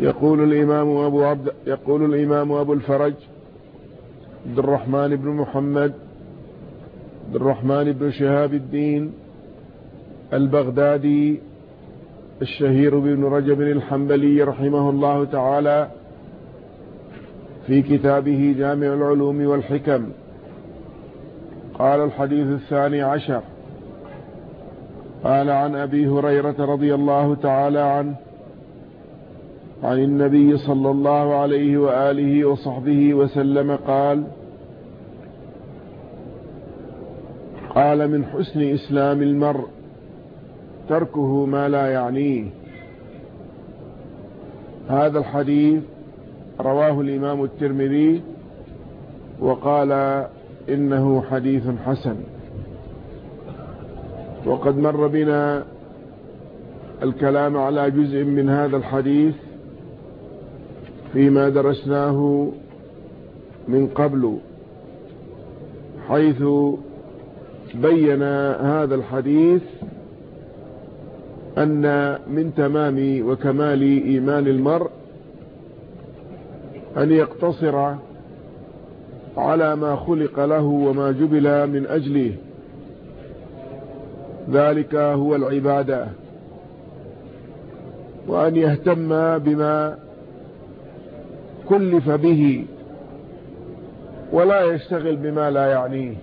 يقول الإمام أبو عبد يقول الإمام أبو الفرج عبد الرحمن بن محمد عبد الرحمن بن شهاب الدين البغدادي الشهير بن رجب الحنبلي رحمه الله تعالى في كتابه جامع العلوم والحكم. قال الحديث الثاني عشر. قال عن أبي هريرة رضي الله تعالى عنه عن النبي صلى الله عليه وآله وصحبه وسلم قال قال من حسن إسلام المرء تركه ما لا يعنيه. هذا الحديث رواه الإمام الترمذي وقال إنه حديث حسن. وقد مر بنا الكلام على جزء من هذا الحديث فيما درسناه من قبل حيث بين هذا الحديث أن من تمام وكمال إيمان المرء أن يقتصر على ما خلق له وما جبل من أجله. ذلك هو العبادة. وأن يهتم بما كلف به ولا يشتغل بما لا يعنيه.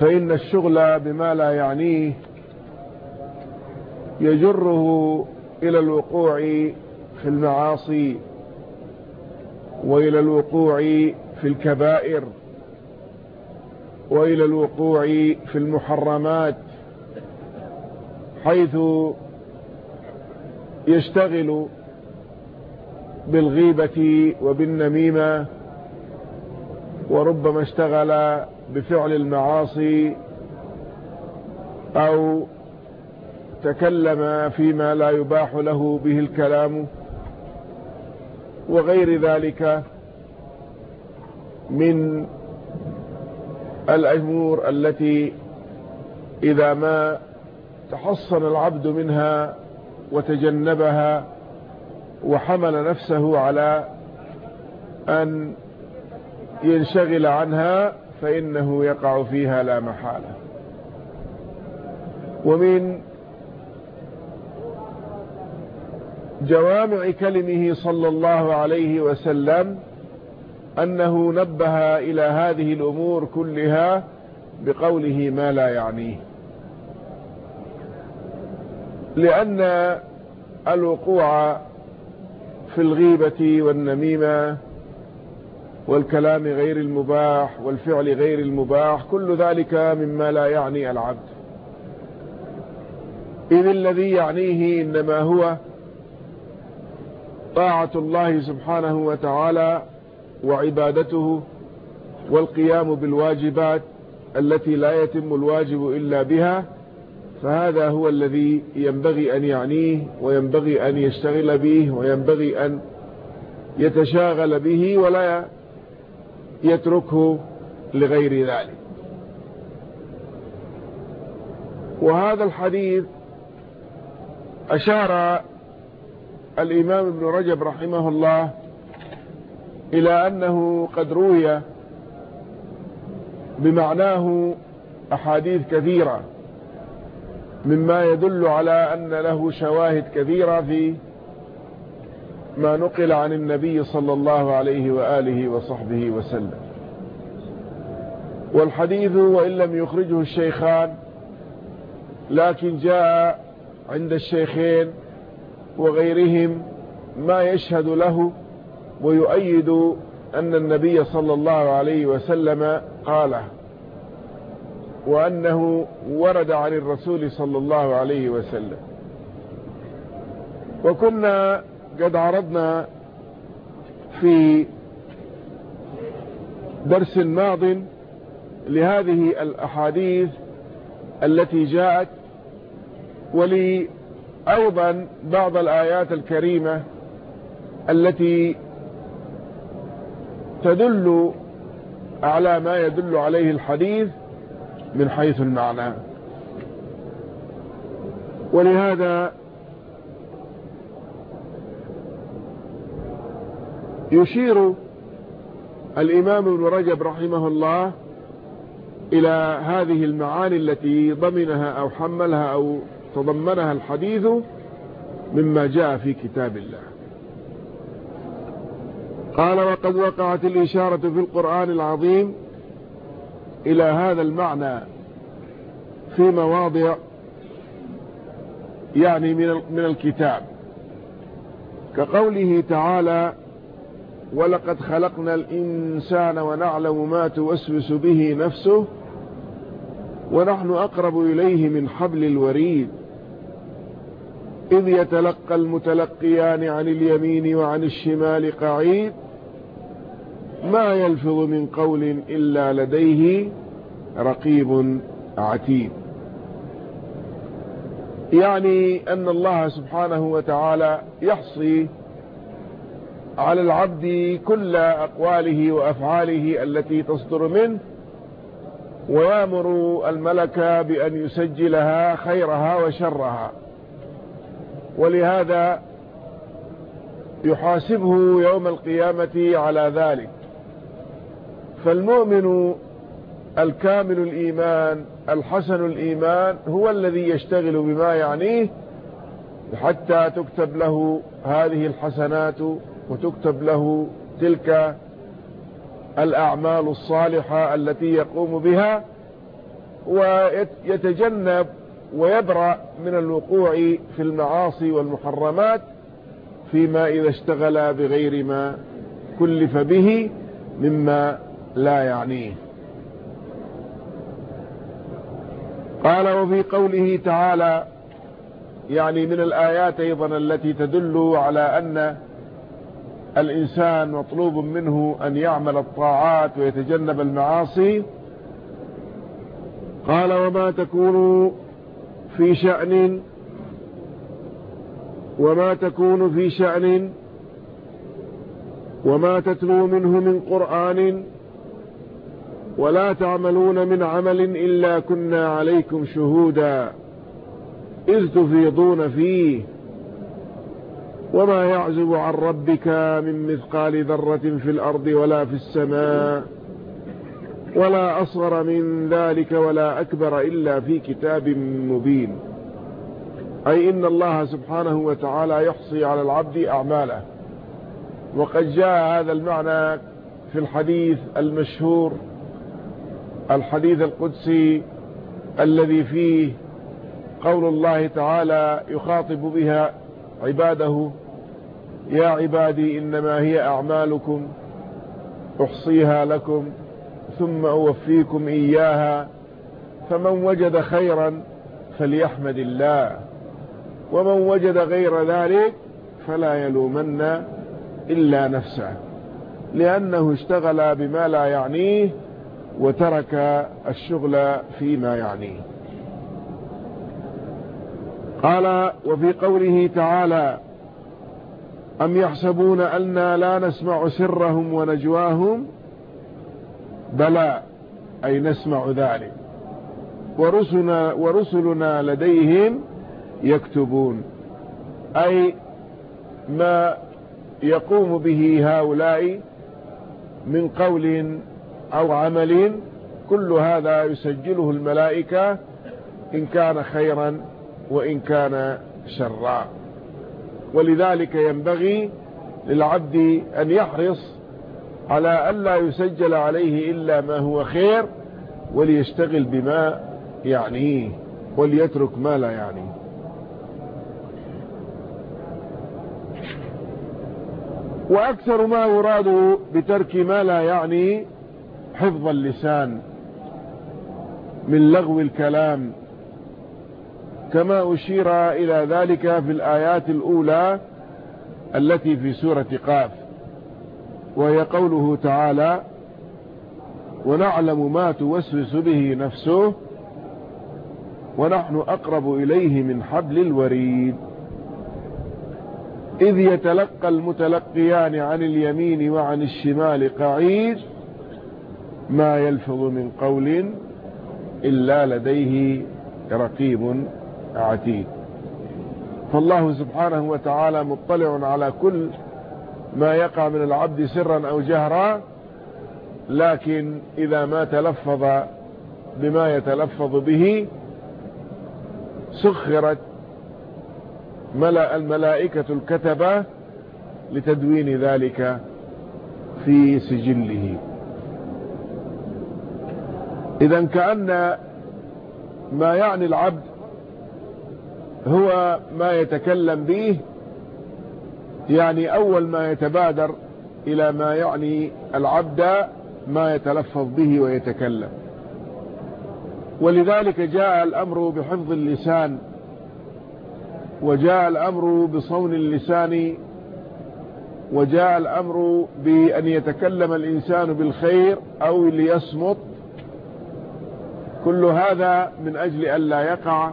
فإن الشغل بما لا يعنيه يجره إلى الوقوع في المعاصي وإلى الوقوع في الكبائر وإلى الوقوع في المحرمات حيث يشتغل بالغيبة وبالنميمة وربما اشتغل بفعل المعاصي أو تكلم فيما لا يباح له به الكلام وغير ذلك من الأمور التي إذا ما تحصن العبد منها وتجنبها وحمل نفسه على أن ينشغل عنها فإنه يقع فيها لا محالة. ومن جوامع كلمه صلى الله عليه وسلم أنه نبه إلى هذه الأمور كلها بقوله ما لا يعنيه. لأن الوقوع في الغيبة والنميمة والكلام غير المباح والفعل غير المباح كل ذلك مما لا يعني العبد. إذ الذي يعنيه إنما هو طاعة الله سبحانه وتعالى وعبادته والقيام بالواجبات التي لا يتم الواجب إلا بها فهذا هو الذي ينبغي أن يعنيه وينبغي أن يشتغل به وينبغي أن يتشاغل به ولا يتركه لغير ذلك. وهذا الحديث أشار الإمام ابن رجب رحمه الله إلى أنه قد روي بمعناه أحاديث كثيرة. مما يدل على أن له شواهد كثيرة في ما نقل عن النبي صلى الله عليه وآله وصحبه وسلم. والحديث وإن لم يخرجه الشيخان لكن جاء عند الشيخين وغيرهم ما يشهد له ويؤيد أن النبي صلى الله عليه وسلم قاله. وأنه ورد عن الرسول صلى الله عليه وسلم. وكنا قد عرضنا في درس ماض لهذه الأحاديث التي جاءت ولي أيضا بعض الآيات الكريمة التي تدل على ما يدل عليه الحديث من حيث المعنى. يشير الإمام ابن رجب رحمه الله إلى هذه المعاني التي ضمنها أو حملها أو تضمنها الحديث مما جاء في كتاب الله. قال وقد وقعت الإشارة في القرآن العظيم إلى هذا المعنى في مواضع يعني من الكتاب. كقوله تعالى ولقد خلقنا الإنسان ونعلم ما توسوس به نفسه ونحن أقرب إليه من حبل الوريد. إذ يتلقى المتلقيان عن اليمين وعن الشمال قعيد ما يلفظ من قول إلا لديه رقيب عتيد. يعني أن الله سبحانه وتعالى يحصي على العبد كل أقواله وأفعاله التي تصدر منه ويأمر الملك بأن يسجلها خيرها وشرها. ولهذا يحاسبه يوم القيامة على ذلك. فالمؤمن الكامل الإيمان الحسن الإيمان هو الذي يشتغل بما يعنيه حتى تكتب له هذه الحسنات وتكتب له تلك الأعمال الصالحة التي يقوم بها ويتجنب ويبرأ من الوقوع في المعاصي والمحرمات فيما إذا اشتغل بغير ما كلف به مما لا يعنيه قال وفي قوله تعالى يعني من الآيات أيضا التي تدل على أن الإنسان مطلوب منه أن يعمل الطاعات ويتجنب المعاصي. قال وما تكون في شأن وما تكون في شأن وما تتلو منه من قرآن. ولا تعملون من عمل إلا كنا عليكم شهودا. إذ تفيضون فيه. وما يعزب عن ربك من مثقال ذرة في الأرض ولا في السماء. ولا أصغر من ذلك ولا أكبر إلا في كتاب مبين. أي إن الله سبحانه وتعالى يحصي على العبد أعماله. وقد جاء هذا المعنى في الحديث المشهور الحديث القدسي الذي فيه قول الله تعالى يخاطب بها عباده يا عبادي إنما هي أعمالكم أحصيها لكم ثم أوفيكم إياها فمن وجد خيرا فليحمد الله ومن وجد غير ذلك فلا يلومن إلا نفسه لأنه اشتغل بما لا يعنيه وترك الشغل فيما يعنيه قال وفي قوله تعالى أم يحسبون أنا لا نسمع سرهم ونجواهم؟ بلى أي نسمع ذلك. ورسلنا, ورسلنا لديهم يكتبون أي ما يقوم به هؤلاء من قول أو عمل كل هذا يسجله الملائكة إن كان خيرا وإن كان شرا. ولذلك ينبغي للعبد أن يحرص على ألا يسجل عليه إلا ما هو خير وليشتغل بما يعنيه وليترك ما لا يعنيه. وأكثر ما يراد بترك ما لا يعني حفظ اللسان من لغو الكلام كما أشير إلى ذلك في الآيات الأولى التي في سورة قاف وهي قوله تعالى ونعلم ما توسوس به نفسه ونحن أقرب إليه من حبل الوريد. إذ يتلقى المتلقيان عن اليمين وعن الشمال قعيد ما يلفظ من قول إلا لديه رقيب عتيد. فالله سبحانه وتعالى مطلع على كل ما يقع من العبد سرا أو جهرا لكن إذا ما تلفظ بما يتلفظ به سخرت ملأ الملائكة الكتبة لتدوين ذلك في سجله. إذا كأن ما يعني العبد هو ما يتكلم به يعني أول ما يتبادر إلى ما يعني العبد ما يتلفظ به ويتكلم. ولذلك جاء الأمر بحفظ اللسان وجاء الأمر بصون اللسان وجاء الأمر بأن يتكلم الإنسان بالخير أو ليصمت كل هذا من أجل أن لا يقع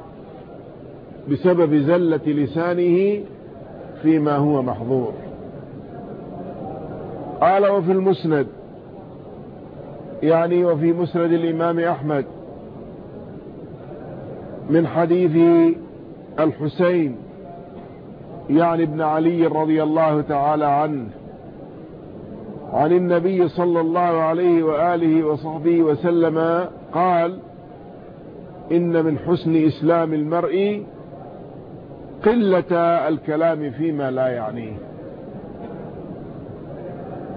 بسبب زلة لسانه فيما هو محظور. قال وفي المسند يعني وفي مسند الإمام أحمد من حديث الحسين يعني ابن علي رضي الله تعالى عنه عن النبي صلى الله عليه وآله وصحبه وسلم قال إن من حسن إسلام المرء قلة الكلام فيما لا يعنيه.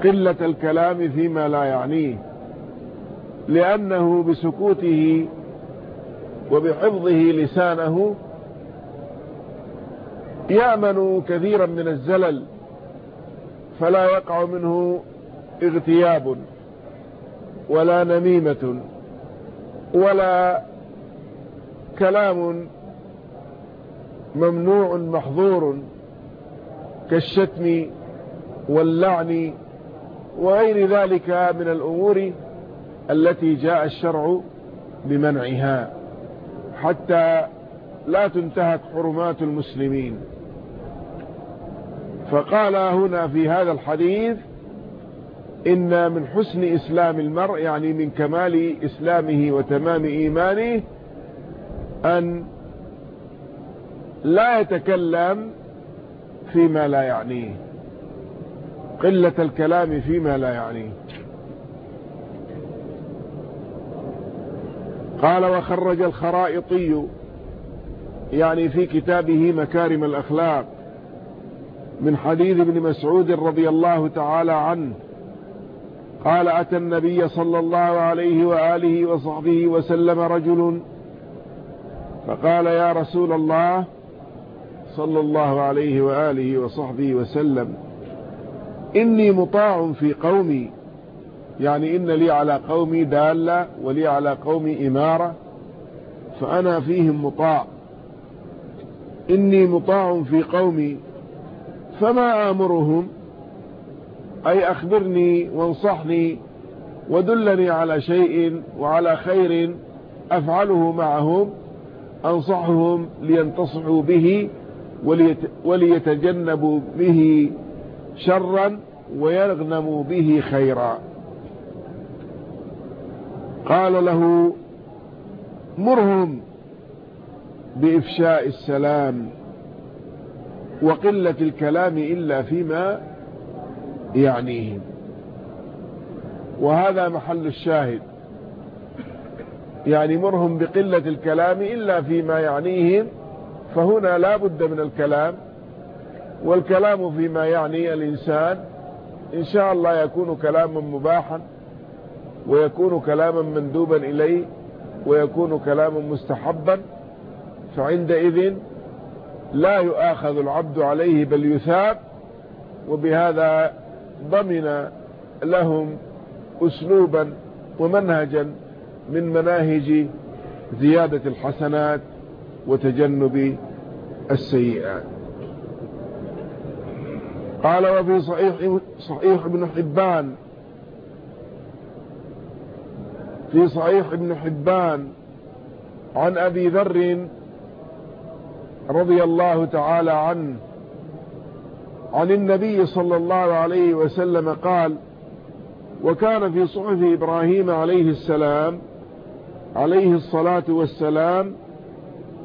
قلة الكلام فيما لا يعنيه. لأنه بسكوته وبحفظه لسانه يأمن كثيرا من الزلل فلا يقع منه اغتياب ولا نميمة ولا كلام ممنوع محظور كالشتم واللعن وغير ذلك من الأمور التي جاء الشرع بمنعها حتى لا تنتهك حرمات المسلمين. فقال هنا في هذا الحديث إن من حسن إسلام المرء يعني من كمال إسلامه وتمام إيمانه أن لا يتكلم فيما لا يعنيه. قلة الكلام فيما لا يعنيه. قال وخرج الخرائطي يعني في كتابه مكارم الأخلاق من حديث ابن مسعود رضي الله تعالى عنه. قال أتى النبي صلى الله عليه وآله وصحبه وسلم رجل فقال يا رسول الله صلى الله عليه وآله وصحبه وسلم إني مطاع في قومي. يعني إن لي على قومي دالة ولي على قومي إمارة فأنا فيهم مطاع. إني مطاع في قومي فما آمرهم؟ أي أخبرني وانصحني ودلني على شيء وعلى خير أفعله معهم؟ أنصحهم لينتصحوا به وليتجنبوا به شرا ويغنموا به خيرا. قال له مرهم بإفشاء السلام وقلة الكلام إلا فيما يعنيهم. وهذا محل الشاهد. يعني مرهم بقلة الكلام إلا فيما يعنيهم فهنا لا بد من الكلام والكلام فيما يعني الإنسان. إن شاء الله يكون كلاما مباحا ويكون كلاما مندوبا إليه ويكون كلاما مستحبا. فعندئذ لا يؤاخذ العبد عليه بل يثاب وبهذا ضمن لهم أسلوبا ومنهجا من مناهج زيادة الحسنات وتجنب السيئات. قال وفي صحيح, صحيح ابن حبان في صحيح ابن حبان عن أبي ذر رضي الله تعالى عنه عن النبي صلى الله عليه وسلم قال وكان في صحف إبراهيم عليه السلام عليه الصلاة والسلام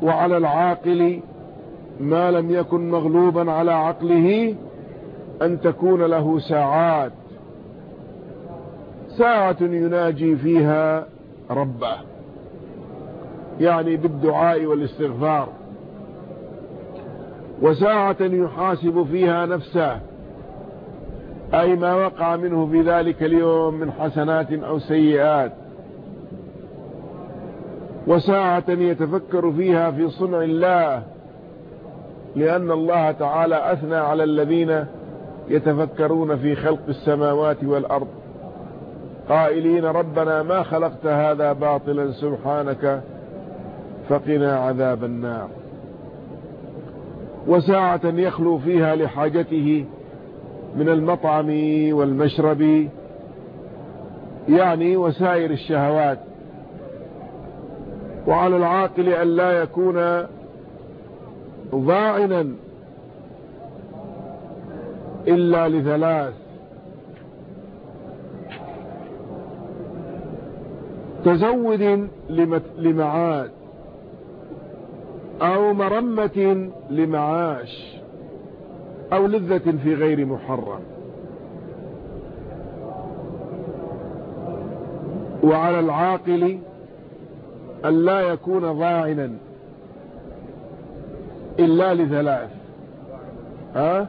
وعلى العاقل ما لم يكن مغلوبا على عقله أن تكون له ساعات. ساعة يناجي فيها ربه يعني بالدعاء والاستغفار. وساعة يحاسب فيها نفسه أي ما وقع منه في ذلك اليوم من حسنات أو سيئات. وساعة يتفكر فيها في صنع الله لأن الله تعالى أثنى على الذين يتفكرون في خلق السماوات والأرض. قائلين ربنا ما خلقت هذا باطلا سبحانك فقنا عذاب النار. وساعة يخلو فيها لحاجته من المطعم والمشرب يعني وسائر الشهوات. وعلى العاقل أن لا يكون ضاعنا إلا لثلاث. تزود لمعاد أو مرمة لمعاش أو لذة في غير محرم. وعلى العاقل أن لا يكون ضاعنا إلا لثلاث. ها؟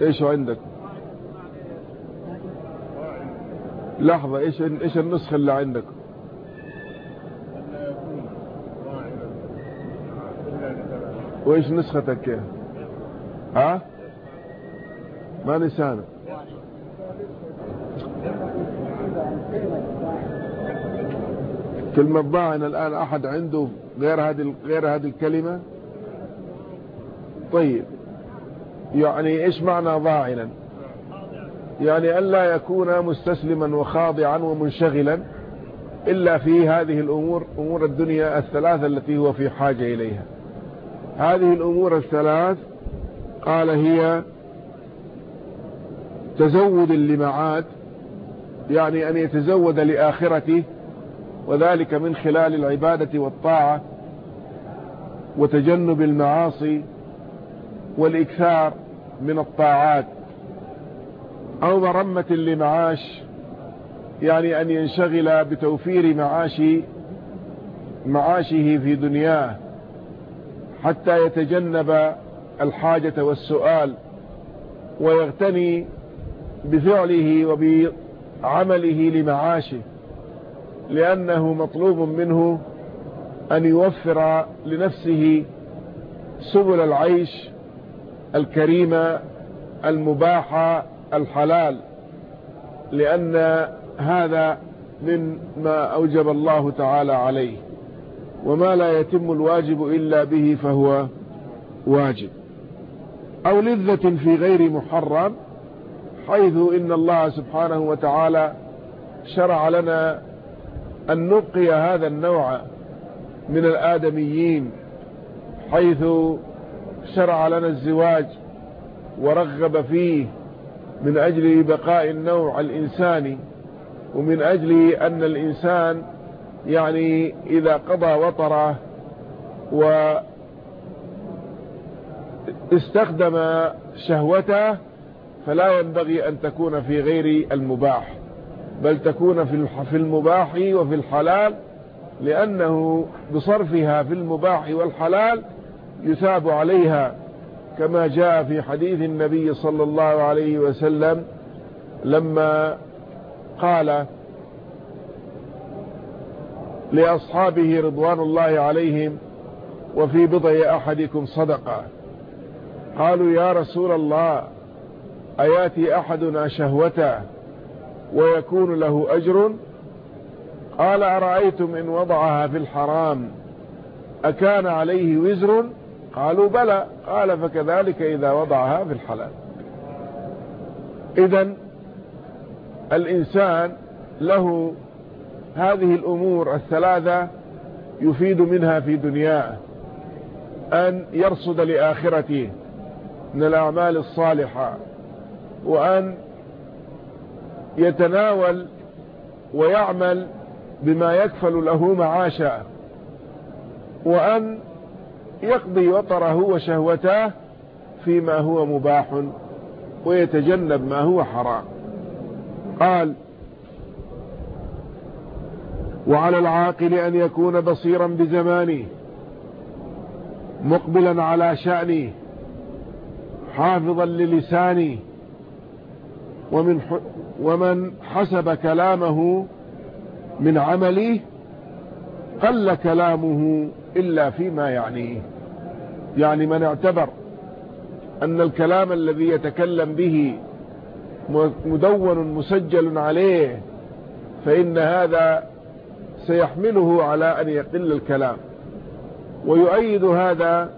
إيش عندك؟ لحظة إيش إيش النسخة اللي عندك؟ وإيش نسختك ها؟ ما نسانك كلمة ضاعن الآن أحد عنده غير هذه غير هذه الكلمة؟ طيب. يعني إيش معنى ضاعنا؟ يعني ألا يكون مستسلما وخاضعا ومنشغلا إلا في هذه الأمور أمور الدنيا الثلاثة التي هو في حاجة إليها. هذه الأمور الثلاث قال هي تزود لمعاد يعني أن يتزود لآخرته وذلك من خلال العبادة والطاعة وتجنب المعاصي والإكثار من الطاعات أو مرمة لمعاش يعني أن ينشغل بتوفير معاش معاشه في دنياه حتى يتجنب الحاجة والسؤال ويغتني بفعله وبعمله لمعاشه. لأنه مطلوب منه أن يوفر لنفسه سبل العيش الكريمة المباحة الحلال لأن هذا من ما أوجب الله تعالى عليه وما لا يتم الواجب إلا به فهو واجب. أو لذة في غير محرم حيث إن الله سبحانه وتعالى شرع لنا أن نبقي هذا النوع من الآدميين حيث شرع لنا الزواج ورغب فيه من أجل بقاء النوع الإنساني ومن أجل أن الإنسان يعني إذا قضى وطره واستخدم شهوته فلا ينبغي أن تكون في غير المباح. بل تكون في المباح وفي الحلال لأنه بصرفها في المباح والحلال يثاب عليها كما جاء في حديث النبي صلى الله عليه وسلم لما قال لأصحابه رضوان الله عليهم وفي بضع أحدكم صدقة. قالوا يا رسول الله أياتي أحدنا شهوته؟ ويكون له أجر. قال أرأيتم إن وضعها في الحرام أكان عليه وزر؟ قالوا بلى. قال فكذلك إذا وضعها في الحلال. إذا الإنسان له هذه الأمور الثلاثة يفيد منها في دنياه. أن يرصد لآخرته من الأعمال الصالحة وأن يتناول ويعمل بما يكفل له معاشا وأن يقضي وطره وشهوته فيما هو مباح ويتجنب ما هو حرام. قال وعلى العاقل أن يكون بصيرا بزمانه مقبلا على شأنه حافظا للسانه ومن ومن حسب كلامه من عمله قل كلامه إلا فيما يعنيه. يعني من اعتبر أن الكلام الذي يتكلم به مدون مسجل عليه فإن هذا سيحمله على أن يقل الكلام. ويؤيد هذا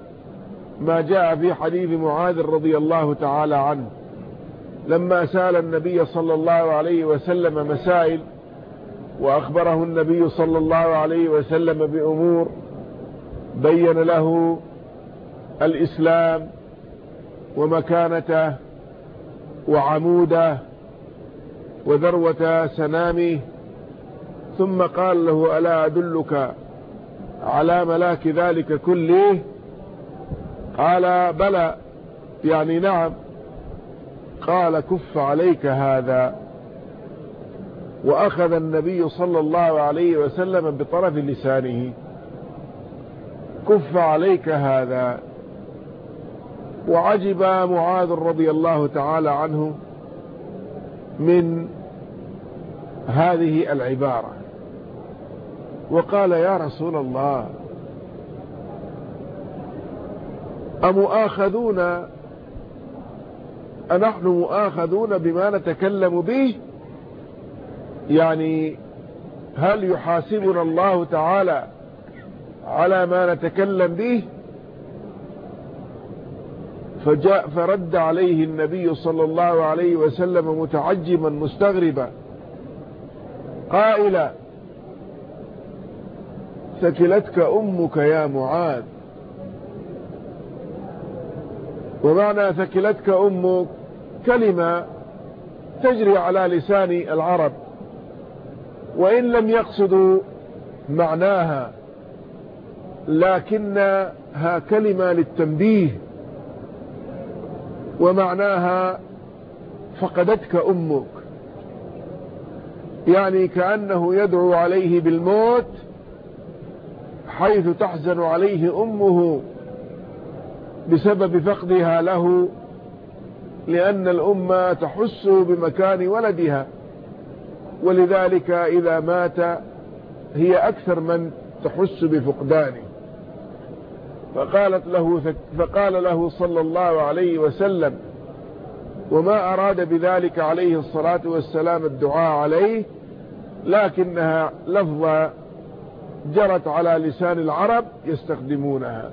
ما جاء في حديث معاذ رضي الله تعالى عنه. لما سأل النبي صلى الله عليه وسلم مسائل وأخبره النبي صلى الله عليه وسلم بأمور بين له الإسلام ومكانته وعموده وذروة سنامه ثم قال له ألا أدلك على ملاك ذلك كله؟ قال بلى. يعني نعم قال كف عليك هذا. وأخذ النبي صلى الله عليه وسلم بطرف لسانه. كف عليك هذا. وعجب معاذ رضي الله تعالى عنه من هذه العبارة. وقال يا رسول الله أمؤاخذون أنحن مؤاخذون بما نتكلم به؟ يعني هل يحاسبنا الله تعالى على ما نتكلم به؟ فجاء فرد عليه النبي صلى الله عليه وسلم متعجبا مستغربا. قائلا ثكلتك أمك يا معاذ. ومعنى ثكلتك أمك كلمة تجري على لسان العرب وإن لم يقصدوا معناها لكنها كلمة للتنبيه ومعناها فقدتك أمك. يعني كأنه يدعو عليه بالموت حيث تحزن عليه أمه. بسبب فقدها له لأن الأمة تحس بمكان ولدها. ولذلك إذا مات هي أكثر من تحس بفقدانه. فقالت له فقال له صلى الله عليه وسلم وما أراد بذلك عليه الصلاة والسلام الدعاء عليه لكنها لفظة جرت على لسان العرب يستخدمونها.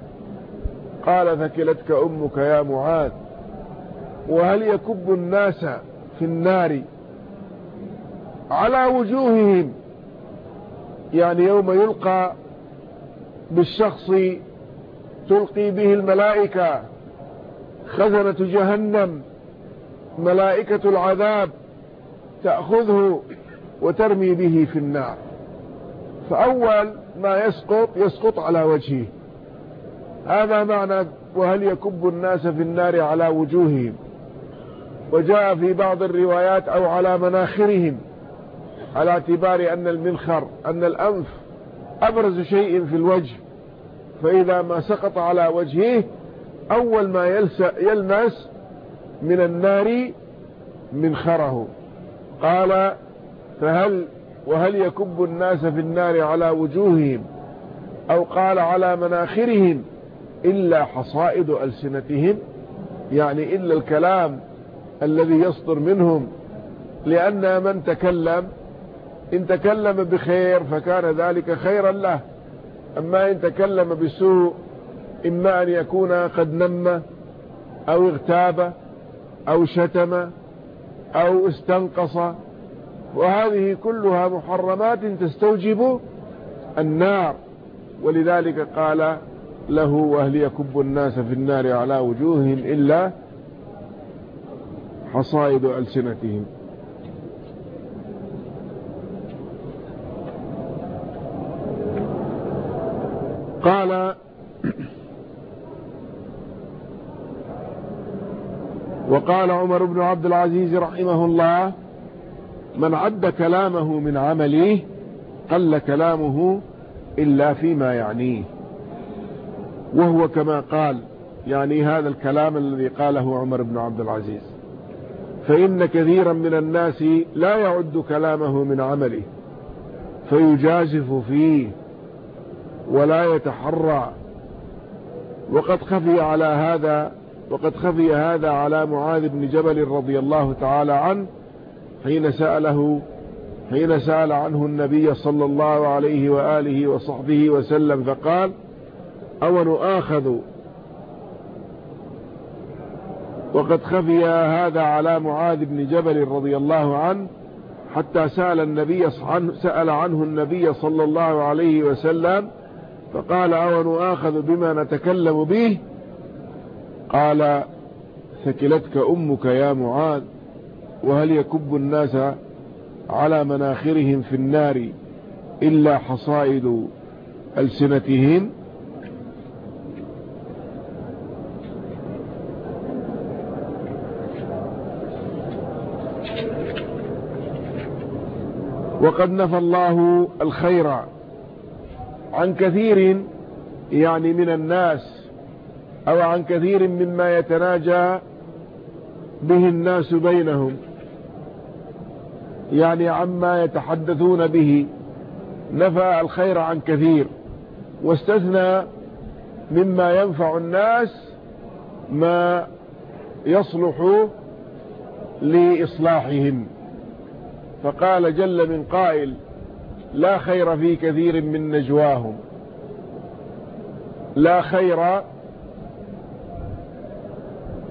قال ثكلتك أمك يا معاذ وهل يكب الناس في النار على وجوههم؟ يعني يوم يلقى بالشخص تلقي به الملائكة خزنة جهنم ملائكة العذاب تأخذه وترمي به في النار. فأول ما يسقط يسقط على وجهه. هذا معنى وهل يكب الناس في النار على وجوههم وجاء في بعض الروايات أو على مناخرهم على اعتبار أن المنخر أن الأنف أبرز شيء في الوجه فإذا ما سقط على وجهه أول ما يلمس من النار منخره. قال فهل وهل يكب الناس في النار على وجوههم أو قال على مناخرهم؟ إلا حصائد ألسنتهم يعني إلا الكلام الذي يصدر منهم. لأن من تكلم إن تكلم بخير فكان ذلك خيرا له. أما إن تكلم بسوء إما أن يكون قد نم أو اغتاب أو شتم أو استنقص. وهذه كلها محرمات تستوجب النار. ولذلك قال له وهل يكب الناس في النار على وجوههم إلا حصائد ألسنتهم؟ قال وقال عمر بن عبد العزيز رحمه الله من عد كلامه من عمله قل كلامه إلا فيما يعنيه. وهو كما قال يعني هذا الكلام الذي قاله عمر بن عبد العزيز. فإن كثيرا من الناس لا يعد كلامه من عمله فيجازف فيه ولا يتحرى. وقد خفي على هذا وقد خفي هذا على معاذ بن جبل رضي الله تعالى عنه حين سأله حين سأل عنه النبي صلى الله عليه وآله وصحبه وسلم فقال أو نؤاخذ. وقد خفي هذا على معاذ بن جبل رضي الله عنه حتى سأل النبي سأل عنه النبي صلى الله عليه وسلم فقال أو نؤاخذ بما نتكلم به؟ قال ثكلتك أمك يا معاذ وهل يكب الناس على مناخرهم في النار إلا حصائد ألسنتهم؟ وقد نفى الله الخير عن كثير يعني من الناس أو عن كثير مما يتناجى به الناس بينهم يعني عما يتحدثون به نفى الخير عن كثير واستثنى مما ينفع الناس ما يصلح لإصلاحهم فقال جل من قائل لا خير في كثير من نجواهم. لا خير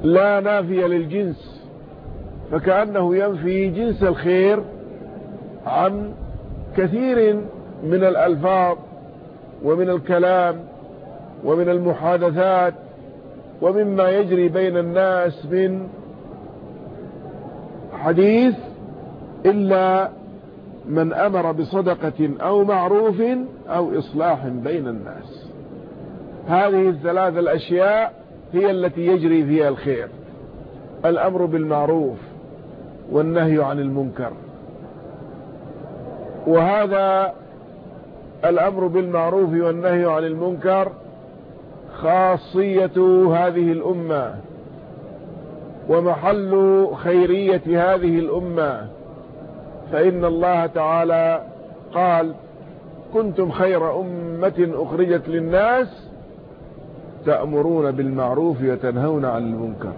لا نافية للجنس. فكأنه ينفي جنس الخير عن كثير من الألفاظ ومن الكلام ومن المحادثات ومما يجري بين الناس من حديث إلا من أمر بصدقة أو معروف أو إصلاح بين الناس. هذه الثلاث الأشياء هي التي يجري فيها الخير. الأمر بالمعروف والنهي عن المنكر. وهذا الأمر بالمعروف والنهي عن المنكر خاصية هذه الأمة ومحل خيرية هذه الأمة. فإن الله تعالى قال كنتم خير أمة أخرجت للناس تأمرون بالمعروف وتنهون عن المنكر.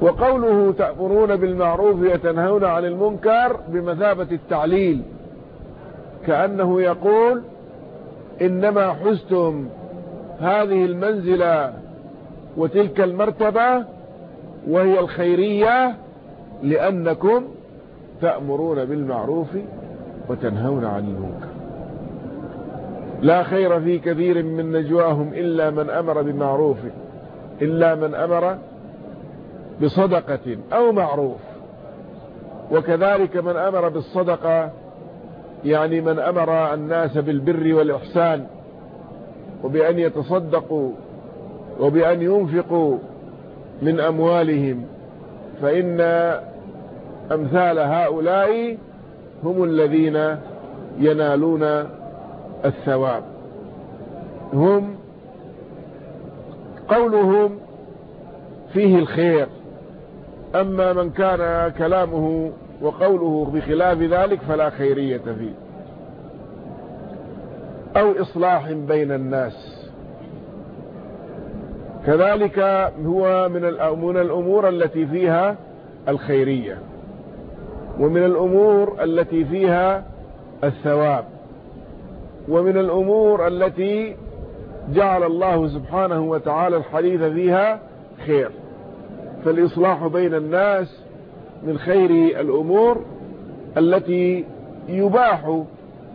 وقوله تأمرون بالمعروف وتنهون عن المنكر بمثابة التعليل كأنه يقول إنما حزتم هذه المنزلة وتلك المرتبة وهي الخيرية لأنكم تأمرون بالمعروف وتنهون عن المنكر. لا خير في كثير من نجواهم إلا من أمر بمعروف إلا من أمر بصدقة أو معروف. وكذلك من أمر بالصدقة يعني من أمر الناس بالبر والإحسان وبأن يتصدقوا وبأن ينفقوا من أموالهم فإن أمثال هؤلاء هم الذين ينالون الثواب. هم قولهم فيه الخير أما من كان كلامه وقوله بخلاف ذلك فلا خيرية فيه. أو إصلاح بين الناس. كذلك هو من الأمور التي فيها الخيرية. ومن الأمور التي فيها الثواب ومن الأمور التي جعل الله سبحانه وتعالى الحديث فيها خير. فالإصلاح بين الناس من خير الأمور التي يباح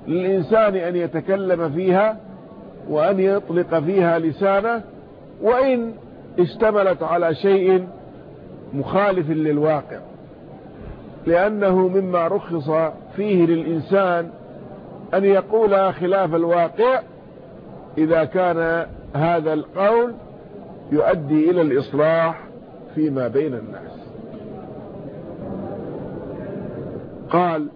للإنسان أن يتكلم فيها وأن يطلق فيها لسانه وإن اشتملت على شيء مخالف للواقع. لأنه مما رخص فيه للإنسان أن يقول خلاف الواقع إذا كان هذا القول يؤدي إلى الإصلاح فيما بين الناس. قال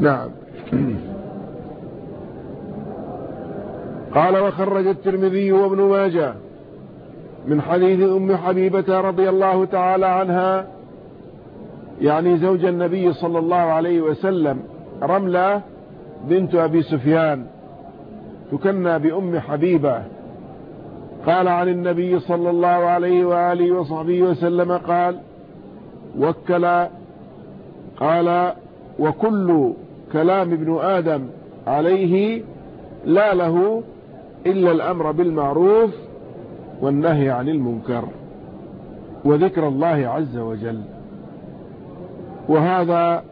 نعم. قال وخرج الترمذي وابن ماجه من حديث أم حبيبة رضي الله تعالى عنها يعني زوج النبي صلى الله عليه وسلم رملة بنت أبي سفيان تكنى بأم حبيبة. قال عن النبي صلى الله عليه وآله وصحبه وسلم قال وكل قال وكل كلام ابن آدم عليه لا له إلا الأمر بالمعروف والنهي عن المنكر وذكر الله عز وجل. وهذا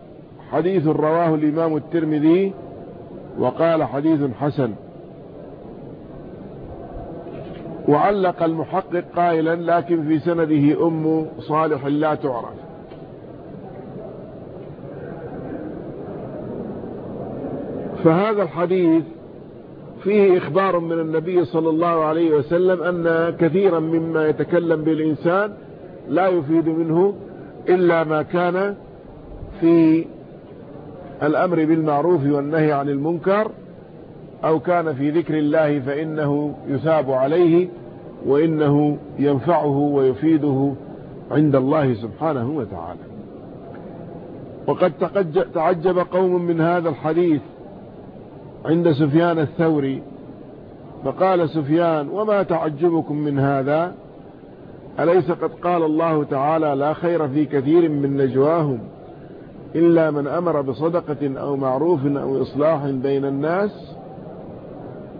حديث رواه الإمام الترمذي وقال حديث حسن. وعلق المحقق قائلا لكن في سنده أم صالح لا تعرف. فهذا الحديث فيه إخبار من النبي صلى الله عليه وسلم أن كثيرا مما يتكلم به الإنسان لا يفيد منه إلا ما كان في الأمر بالمعروف والنهي عن المنكر أو كان في ذكر الله فإنه يثاب عليه وإنه ينفعه ويفيده عند الله سبحانه وتعالى. وقد تعجب قوم من هذا الحديث عند سفيان الثوري فقال سفيان وما تعجبكم من هذا؟ أليس قد قال الله تعالى لا خير في كثير من نجواهم إلا من أمر بصدقة أو معروف أو إصلاح بين الناس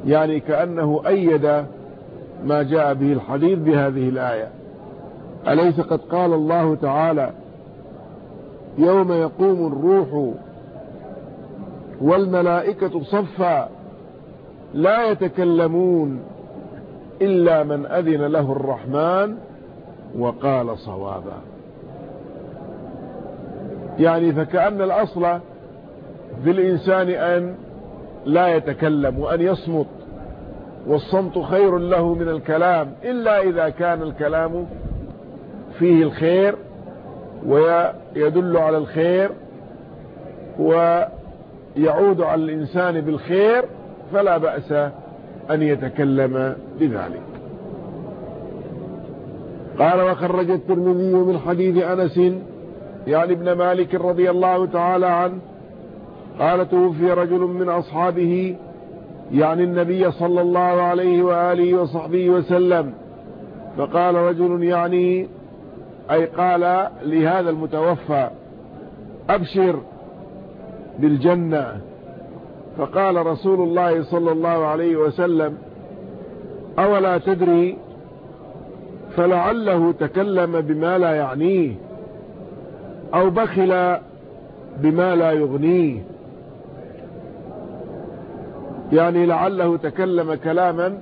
يعني كأنه أيد ما جاء به الحديث بهذه الآية. أليس قد قال الله تعالى يوم يقوم الروح والملائكة صفا لا يتكلمون إلا من أذن له الرحمن وقال صوابا. يعني فكأن الأصل في الإنسان أن لا يتكلم وأن يصمت والصمت خير له من الكلام إلا إذا كان الكلام فيه الخير ويدل على الخير ويعود على الإنسان بالخير فلا بأس أن يتكلم بذلك. قال وخرج الترمذي من حديث أنس يعني ابن مالك رضي الله تعالى عنه قال توفي رجل من أصحابه يعني النبي صلى الله عليه وآله وصحبه وسلم فقال رجل يعني أي قال لهذا المتوفى أبشر بالجنة. فقال رسول الله صلى الله عليه وسلم أولا تدري فلعله تكلم بما لا يعنيه أو بخل بما لا يغنيه. يعني لعله تكلم كلاما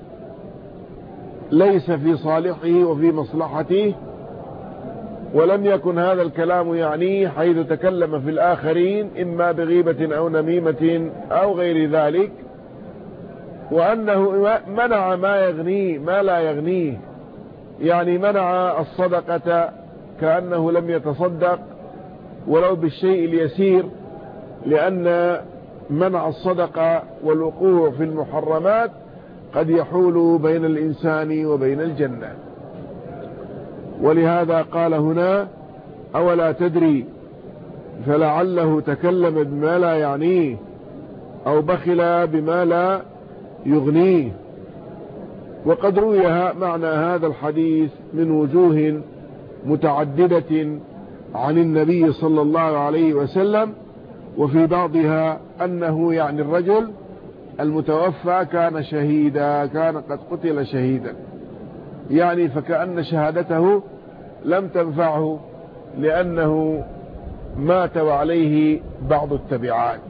ليس في صالحه وفي مصلحته ولم يكن هذا الكلام يعنيه حيث تكلم في الآخرين إما بغيبة أو نميمة أو غير ذلك وأنه منع ما يغنيه ما لا يغنيه. يعني منع الصدقة كأنه لم يتصدق ولو بالشيء اليسير لأن منع الصدقة والوقوع في المحرمات قد يحول بين الإنسان وبين الجنة. ولهذا قال هنا أولا تدري فلعله تكلم بما لا يعنيه أو بخل بما لا يغنيه. وقد روي معنى هذا الحديث من وجوه متعددة عن النبي صلى الله عليه وسلم وفي بعضها أنه يعني الرجل المتوفى كان شهيدا كان قد قتل شهيدا. يعني فكأن شهادته لم تنفعه لأنه مات وعليه بعض التبعات.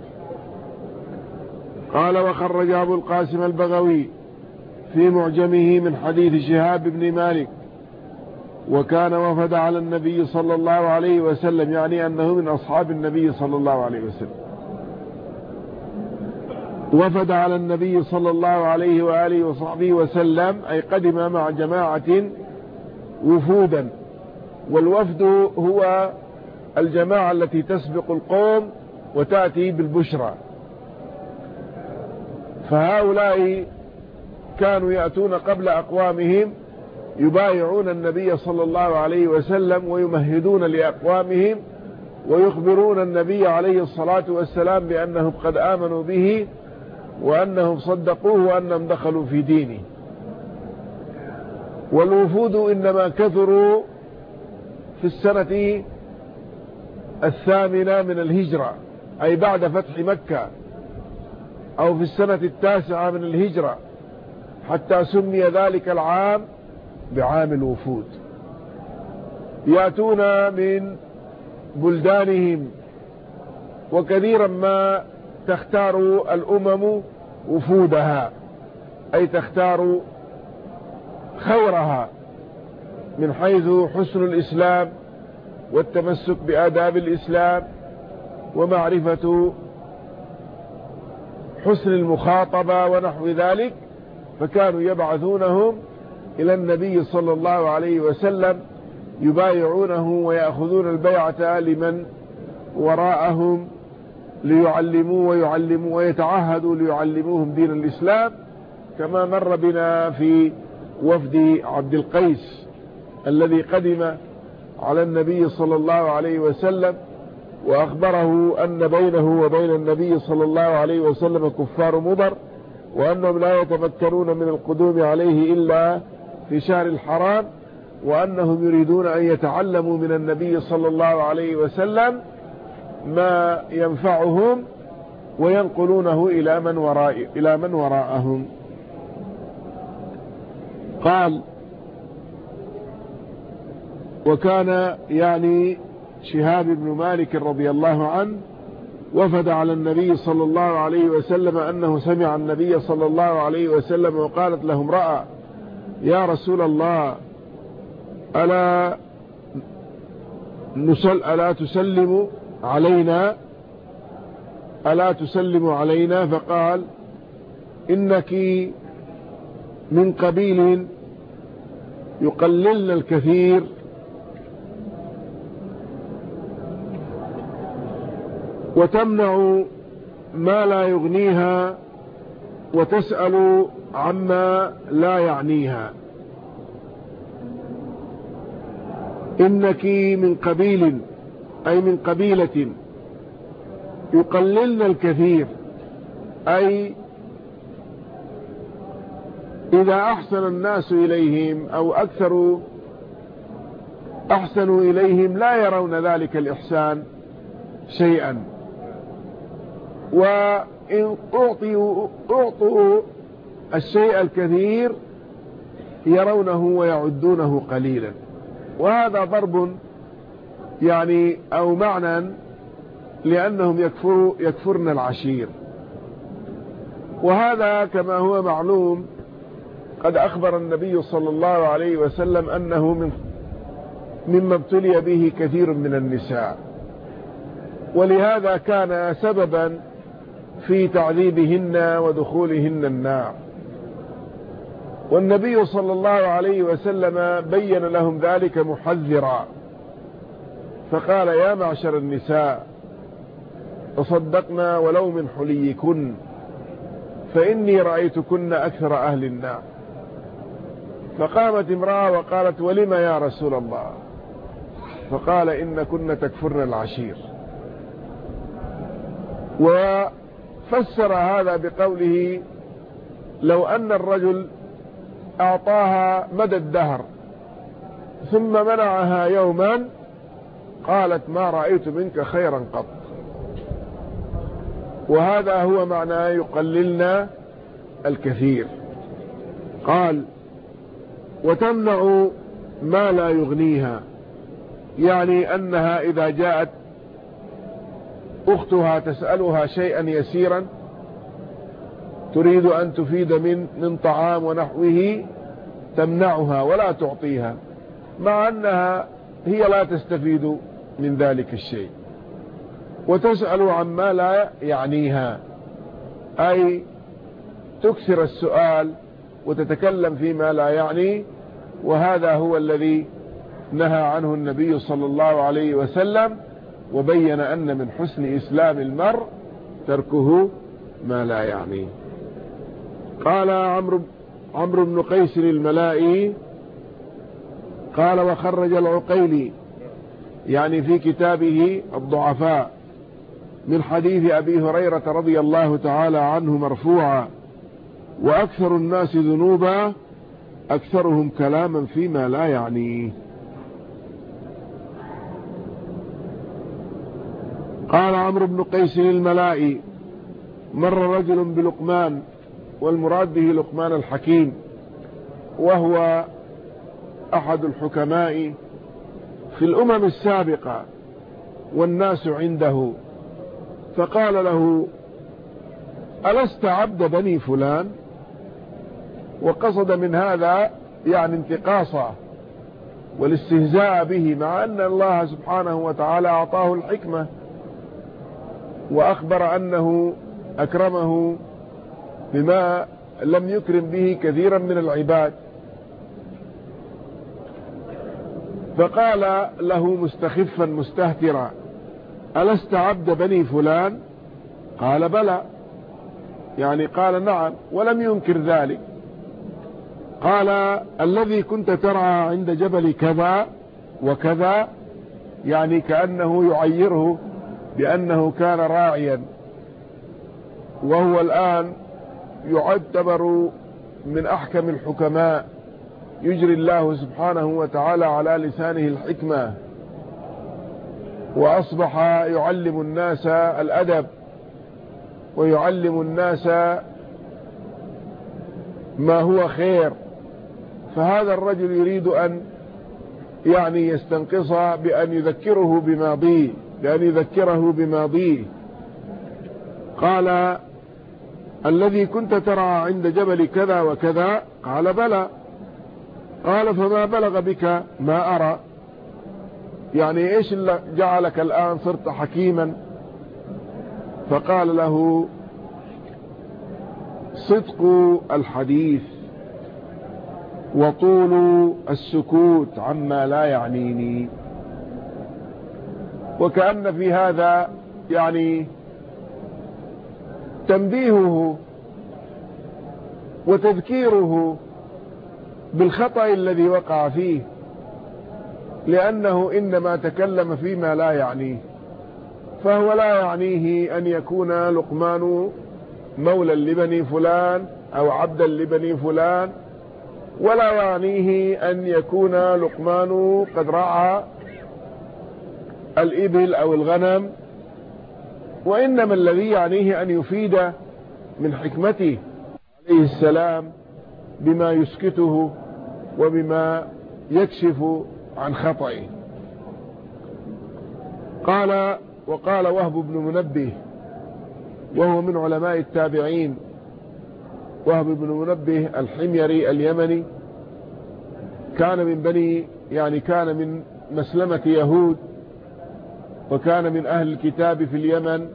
قال وخرج أبو القاسم البغوي في معجمه من حديث شهاب بن مالك وكان وفد على النبي صلى الله عليه وسلم يعني أنه من أصحاب النبي صلى الله عليه وسلم. وفد على النبي صلى الله عليه وآله وصحبه وسلم أي قدم مع جماعة وفودا. والوفد هو الجماعة التي تسبق القوم وتأتي بالبشرى. فهؤلاء كانوا يأتون قبل أقوامهم يبايعون النبي صلى الله عليه وسلم ويمهدون لأقوامهم ويخبرون النبي عليه الصلاة والسلام بأنهم قد آمنوا به وأنهم صدقوه وأنهم دخلوا في دينه. والوفود إنما كثروا في السنة الثامنة من الهجرة أي بعد فتح مكة أو في السنة التاسعة من الهجرة حتى سمي ذلك العام بعام الوفود. يأتون من بلدانهم وكثيرا ما تختار الأمم وفودها أي تختار خورها من حيث حسن الإسلام والتمسك بآداب الإسلام ومعرفة حسن المخاطبة ونحو ذلك فكانوا يبعثونهم إلى النبي صلى الله عليه وسلم يبايعونه ويأخذون البيعة لمن وراءهم ليعلموا ويعلموا ويتعهدوا ليعلموهم دين الإسلام كما مر بنا في وفد عبد القيس الذي قدم على النبي صلى الله عليه وسلم وأخبره أن بينه وبين النبي صلى الله عليه وسلم كفار مضر وأنهم لا يتمكنون من القدوم عليه إلا في شهر الحرام وأنهم يريدون أن يتعلموا من النبي صلى الله عليه وسلم ما ينفعهم وينقلونه إلى من, وراء إلى من وراءهم. قال وكان يعني شهاب بن مالك رضي الله عنه وفد على النبي صلى الله عليه وسلم أنه سمع النبي صلى الله عليه وسلم وقالت له امرأة يا رسول الله ألا, نسل ألا تسلم علينا ألا تسلم علينا؟ فقال إنك من قبيل يقللن الكثير. وتمنع ما لا يغنيها وتسأل عما لا يعنيها. إنك من قبيل أي من قبيلة يقللن الكثير أي إذا أحسن الناس إليهم أو أكثروا أحسنوا إليهم لا يرون ذلك الإحسان شيئا. وإن أعطوا, أعطوا الشيء الكثير يرونه ويعدونه قليلا. وهذا ضرب يعني أو معنى لأنهم يكفروا يكفرن العشير. وهذا كما هو معلوم قد أخبر النبي صلى الله عليه وسلم أنه من مما ابتلي به كثير من النساء. ولهذا كان سببا في تعذيبهن ودخولهن النار. والنبي صلى الله عليه وسلم بين لهم ذلك محذرا. فقال يا معشر النساء تصدقنا ولو من حليكن فإني رأيتكن أكثر أهل النار. فقامت امرأة وقالت ولم يا رسول الله؟ فقال إن كن تكفرن العشير. وفسر هذا بقوله لو أن الرجل أعطاها مدى الدهر ثم منعها يوما قالت ما رأيت منك خيرا قط. وهذا هو معنى يقللنا الكثير. قال وتمنع ما لا يغنيها. يعني أنها إذا جاءت أختها تسألها شيئا يسيرا تريد أن تفيد من من طعام ونحوه تمنعها ولا تعطيها مع أنها هي لا تستفيد من ذلك الشيء. وتسأل عما لا يعنيها. أي تكسر السؤال وتتكلم فيما لا يعني وهذا هو الذي نهى عنه النبي صلى الله عليه وسلم وبين أن من حسن إسلام المرء تركه ما لا يعني. قال عمرو عمرو بن قيس الملائي قال وخرج العقيلي يعني في كتابه الضعفاء من حديث أبي هريرة رضي الله تعالى عنه مرفوعا وأكثر الناس ذنوبا أكثرهم كلاما فيما لا يعنيه. قال عمرو بن قيس الملائي مر رجل بلقمان والمراد به لقمان الحكيم وهو أحد الحكماء في الأمم السابقة والناس عنده فقال له ألست عبد بني فلان؟ وقصد من هذا يعني انتقاصه والاستهزاء به مع أن الله سبحانه وتعالى أعطاه الحكمة وأخبر أنه أكرمه بما لم يكرم به كثيرا من العباد. فقال له مستخفا مستهترا ألست عبد بني فلان؟ قال بلى. يعني قال نعم ولم ينكر ذلك. قال الذي كنت ترعى عند جبل كذا وكذا يعني كأنه يعيره بأنه كان راعيا وهو الآن يعتبر من أحكم الحكماء. يجري الله سبحانه وتعالى على لسانه الحكمة. وأصبح يعلم الناس الأدب ويعلم الناس ما هو خير. فهذا الرجل يريد أن يعني يستنقص بأن يذكره بماضيه بأن يذكره بماضيه. قال الذي كنت ترى عند جبل كذا وكذا؟ قال بلى. قال فما بلغ بك ما أرى. يعني إيش اللي جعلك الآن صرت حكيما؟ فقال له صدق الحديث وطول السكوت عما لا يعنيني. وكأن في هذا يعني تنبيهه وتذكيره بالخطأ الذي وقع فيه لأنه إنما تكلم فيما لا يعنيه فهو لا يعنيه أن يكون لقمان مولا لبني فلان أو عبدا لبني فلان ولا يعنيه أن يكون لقمان قد رعى الإبل أو الغنم وإنما الذي يعنيه أن يفيد من حكمته عليه السلام بما يسكته وبما يكشف عن خطئه. قال وقال وهب بن منبه وهو من علماء التابعين وهب بن منبه الحميري اليمني كان من بني يعني كان من مسلمة يهود وكان من أهل الكتاب في اليمن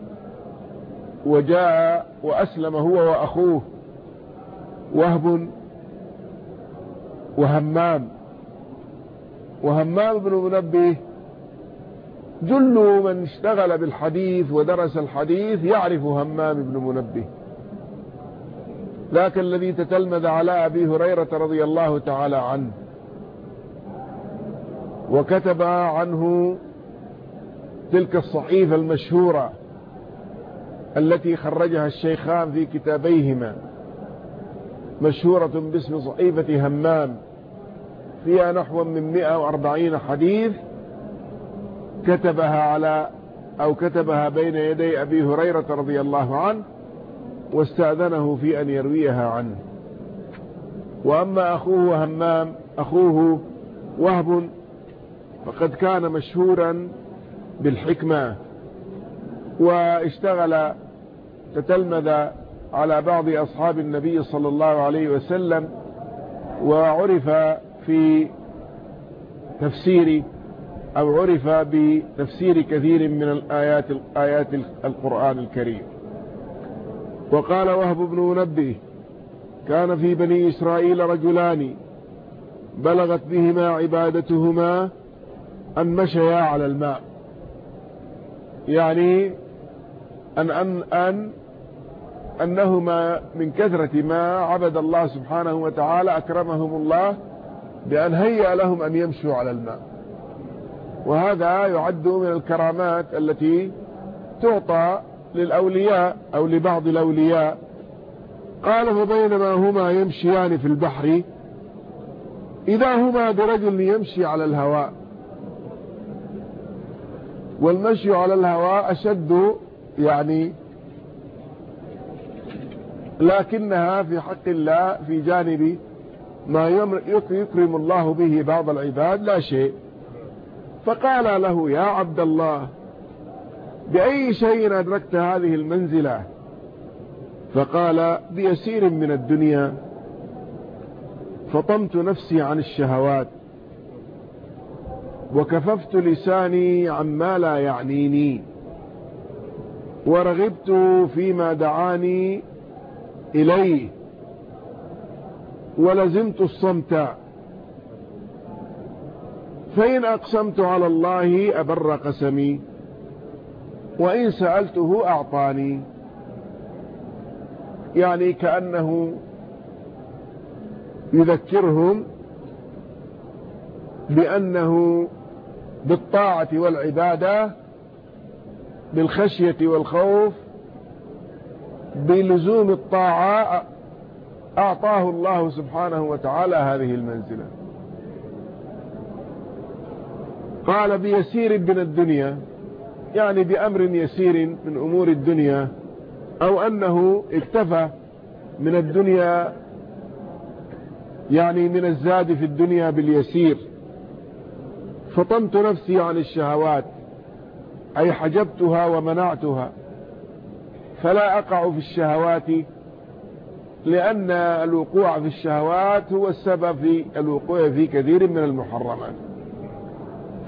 وجاء وأسلم هو وأخوه وهب وهمام. وهمام بن منبه جل من اشتغل بالحديث ودرس الحديث يعرف همام بن منبه. ذاك الذي تتلمذ على أبي هريرة رضي الله تعالى عنه. وكتب عنه تلك الصحيفة المشهورة التي خرجها الشيخان في كتابيهما. مشهورة باسم صحيفة همام فيها نحو من 140 حديث كتبها على أو كتبها بين يدي أبي هريرة رضي الله عنه واستأذنه في أن يرويها عنه. وأما أخوه همام أخوه وهب فقد كان مشهورا بالحكمة واشتغل تتلمذ على بعض أصحاب النبي صلى الله عليه وسلم وعرف في تفسير أو عرف بتفسير كثير من الآيات, آيات القرآن الكريم. وقال وهب بن منبه كان في بني إسرائيل رجلان بلغت بهما عبادتهما أن مشيا على الماء. يعني أن, أن, أن أنهما من كثرة ما عبد الله سبحانه وتعالى أكرمهم الله بأن هيأ لهم أن يمشوا على الماء. وهذا يعد من الكرامات التي تعطى للأولياء أو لبعض الأولياء. قال فبينما هما يمشيان في البحر إذا هما برجل يمشي على الهواء والمشي على الهواء أشد يعني لكنها في حق الله في جانب ما يكرم الله به بعض العباد لا شيء. فقال له يا عبد الله بأي شيء أدركت هذه المنزلة؟ فقال بيسير من الدنيا. فطمت نفسي عن الشهوات وكففت لساني عما لا يعنيني ورغبت فيما دعاني إليه. ولزمت الصمت. فإن أقسمت على الله أبر قسمي. وإن سألته أعطاني. يعني كأنه يذكرهم بأنه بالطاعة والعبادة بالخشية والخوف بلزوم الطاعة أعطاه الله سبحانه وتعالى هذه المنزلة. قال بيسير من الدنيا يعني بأمر يسير من أمور الدنيا أو أنه اكتفى من الدنيا يعني من الزاد في الدنيا باليسير. فطمت نفسي عن الشهوات أي حجبتها ومنعتها. فلا أقع في الشهوات لأن الوقوع في الشهوات هو السبب في الوقوع في كثير من المحرمات.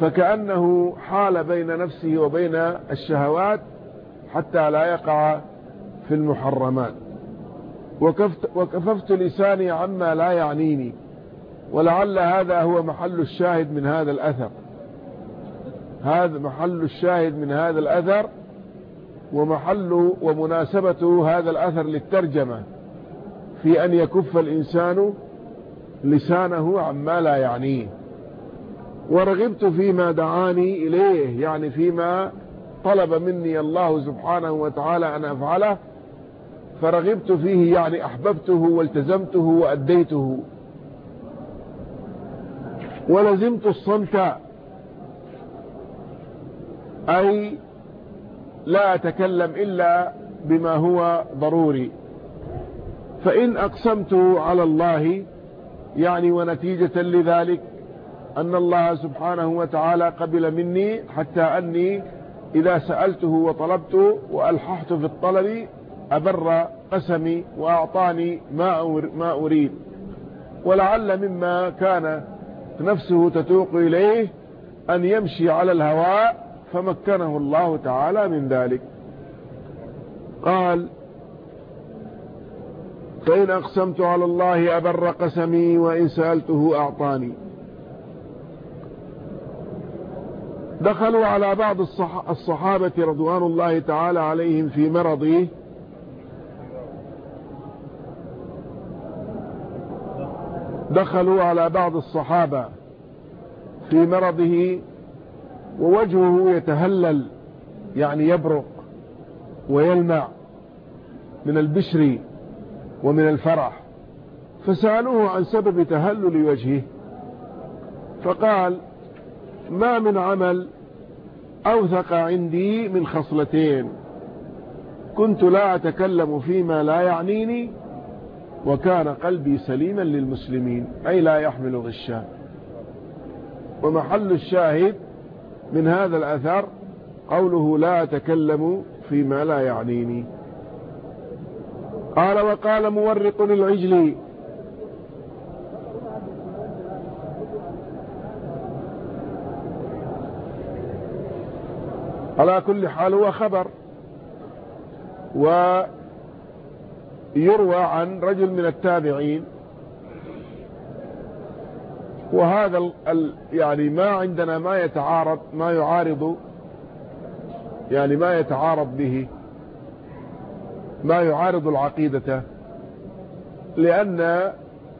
فكأنه حال بين نفسه وبين الشهوات حتى لا يقع في المحرمات. وكفت وكففت لساني عما لا يعنيني ولعل هذا هو محل الشاهد من هذا الأثر. هذا محل الشاهد من هذا الأثر ومحل ومناسبة هذا الأثر للترجمة في أن يكف الإنسان لسانه عما لا يعنيه. ورغبت فيما دعاني إليه يعني فيما طلب مني الله سبحانه وتعالى أن أفعله فرغبت فيه يعني أحببته والتزمته وأديته. ولزمت الصمت أي لا أتكلم إلا بما هو ضروري. فإن أقسمت على الله يعني ونتيجة لذلك أن الله سبحانه وتعالى قبل مني حتى أني إذا سألته وطلبت وألححت في الطلب أبر قسمي وأعطاني ما أريد. ولعل مما كان نفسه تتوق إليه أن يمشي على الهواء فمكنه الله تعالى من ذلك. قال فإن أقسمت على الله أبر قسمي وإن سألته أعطاني. دخلوا على بعض الصحابة رضوان الله تعالى عليهم في مرضه. دخلوا على بعض الصحابة في مرضه. ووجهه يتهلل يعني يبرق ويلمع من البشر ومن الفرح. فسألوه عن سبب تهلل وجهه فقال ما من عمل أوثق عندي من خصلتين. كنت لا أتكلم فيما لا يعنيني وكان قلبي سليما للمسلمين أي لا يحمل غشا ومحل الشاهد من هذا الأثر قوله لا أتكلم فيما لا يعنيني. قال وقال مورق العجل. على كل حال هو خبر. يروى عن رجل من التابعين وهذا ال يعني ما عندنا ما يتعارض ما يعارض يعني ما يتعارض به ما يعارض العقيدة لأن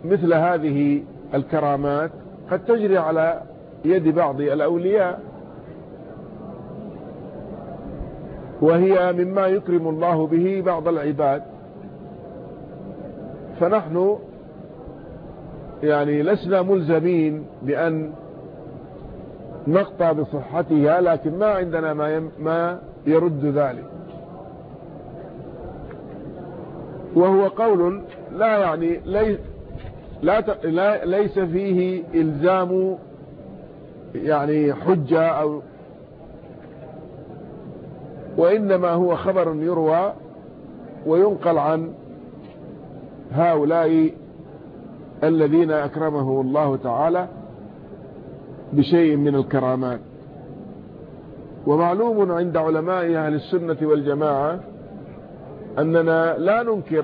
مثل هذه الكرامات قد تجري على يد بعض الأولياء. وهي مما يكرم الله به بعض العباد. فنحن يعني لسنا ملزمين بأن نقطع بصحتها لكن ما عندنا ما ما يرد ذلك. وهو قول لا يعني ليس لا, لا ليس فيه إلزام يعني حجة أو وإنما هو خبر يروى وينقل عن هؤلاء الذين أكرمه الله تعالى بشيء من الكرامات. ومعلوم عند علماء أهل السنة والجماعة أننا لا ننكر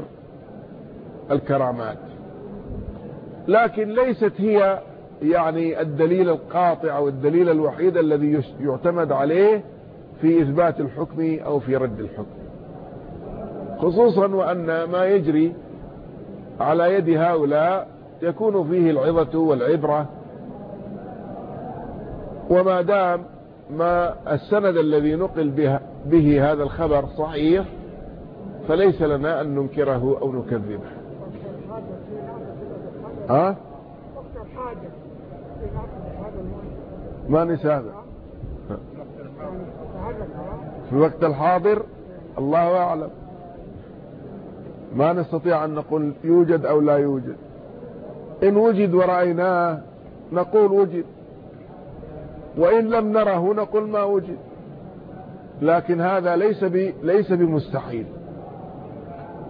الكرامات لكن ليست هي يعني الدليل القاطع أو الدليل الوحيد الذي يعتمد عليه في إثبات الحكم أو في رد الحكم خصوصا وأن ما يجري على يد هؤلاء يكون فيه العظة والعبرة. وما دام ما السند الذي نقل به, به هذا الخبر صحيح فليس لنا أن ننكره أو نكذبه. ها؟ ما نسابه في الوقت الحاضر؟ الله أعلم. ما نستطيع أن نقول يوجد أو لا يوجد. إن وجد ورأيناه نقول وجد وإن لم نره نقول ما وجد. لكن هذا ليس ليس بمستحيل